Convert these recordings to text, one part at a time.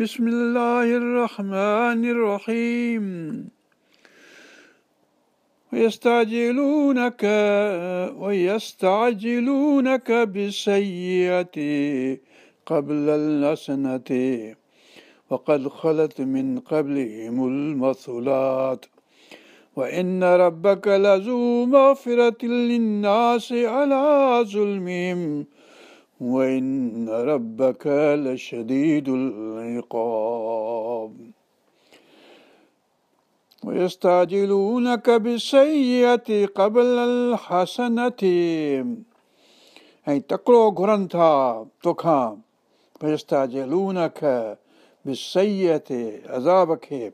بسم الله الرحمن الرحيم ويستعجلونك ويستعجلونك بالسيئة قبل الحسنة. وقد خلت من قبلهم المثلات. وإن ربك لذو مغفرة للناس على ظلمهم وإن ربك لشديد العقاب ويستعجلونك بالسيئة قبل الحسنة ऐं तकिड़ो घुरनि था तोखां वयस्ताजलूनख बि सईअ ते अज़ाब खे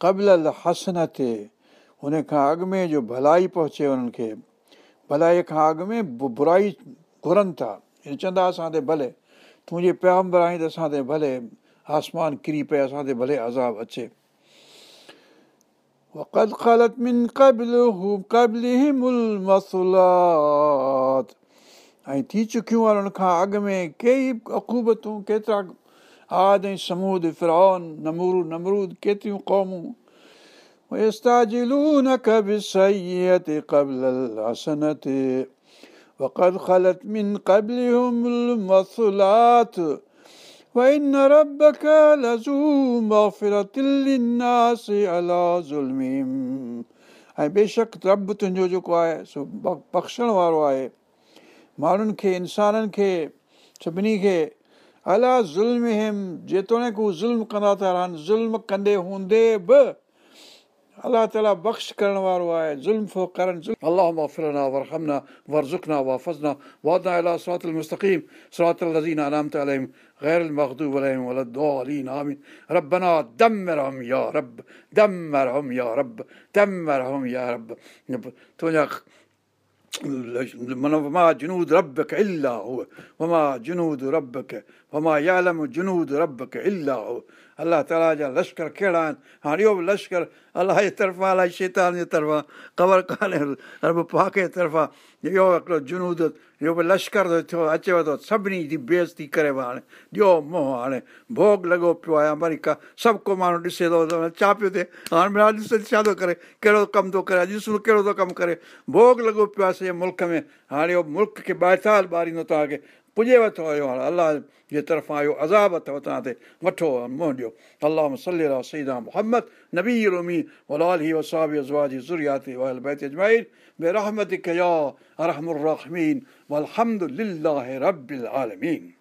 क़बल हसन ते हुन खां अॻु में जो भलाई पहुचे उन्हनि खे भलाई खां अॻु में बुराई घुरनि था चवंदा असां ते भले तुंहिंजी प्यामबर आई त असां ते भले आसमान किरी पए असां ते भले अज़ाब अचे وقد خلت من قبله قبلهم المصلات ऐं थी चुकियूं आहिनि हुन खां अॻु में कई अकूबतूं केतिरा आद ऐं समूद फिरौन नमूर नमरूद केतिरियूं क़ौमूं ويستعجلونك بالسيئة قبل الحسنة وقد خلت من قبلهم المثلات وإن ربك لذو مغفرة للناس على ظلمهم ऐं बेशक रब तुंहिंजो जेको आहे सो बख़्शण वारो आहे माण्हुनि खे इंसाननि खे सभिनी खे अला ज़ुल्म हिम जेतोणीकि हू ज़ुल्म कंदा था रहनि ज़ुल्म कंदे हूंदे बि अलाह ताला बख़्श करण वारो आहे ज़ुल्म फो करनि अलाह मफ़रना वरहमना वरज़ुकना वाफ़ज़ना वादना अला सरात المستقيم صراط الذين أنعمت عليهم غير المغضوب عليهم ولا الضالين آمين ربنا دمرهم يا رب دمرهم يا رب دمرهم يا رب तुंहिंजा من وما جنود ربك إلا هو وما جنود ربك وما يعلم جنود ربك إلا هو अलाह ताला जा लश्कर कहिड़ा आहिनि हाणे इहो बि लश्कर अलाह जे तरफ़ां अलाए शैतान जे तरफ़ां ख़बर कान्हे रब पाक जे तरफ़ां इहो हिकिड़ो जुनूद اهو به لشڪر ٿيو اچيو ٿو سڀني جي بيزتي ڪري هاڻي ڏيو موهه هاڻي ڀوڳ لڳو پيو آهي آمريڪا سڀ ڪو ماڻهو ڏسي ٿو ڇا پيو ٿئي هاڻي ڇا ٿو ڪري ڪهڙو ڪم ٿو ڪري ڏسون ڪهڙو ٿو ڪم ڪري ڀوڳ لڳو پيو آهي سڄي ملڪ ۾ هاڻي اهو ملڪ کي ٻاهتال ٻاريندو توهان کي پڄي ورتو الله جي طرفان آيو عذاب اٿو توهان تي وٺو منهن ڏيو الله صحيح محمد نبير ربين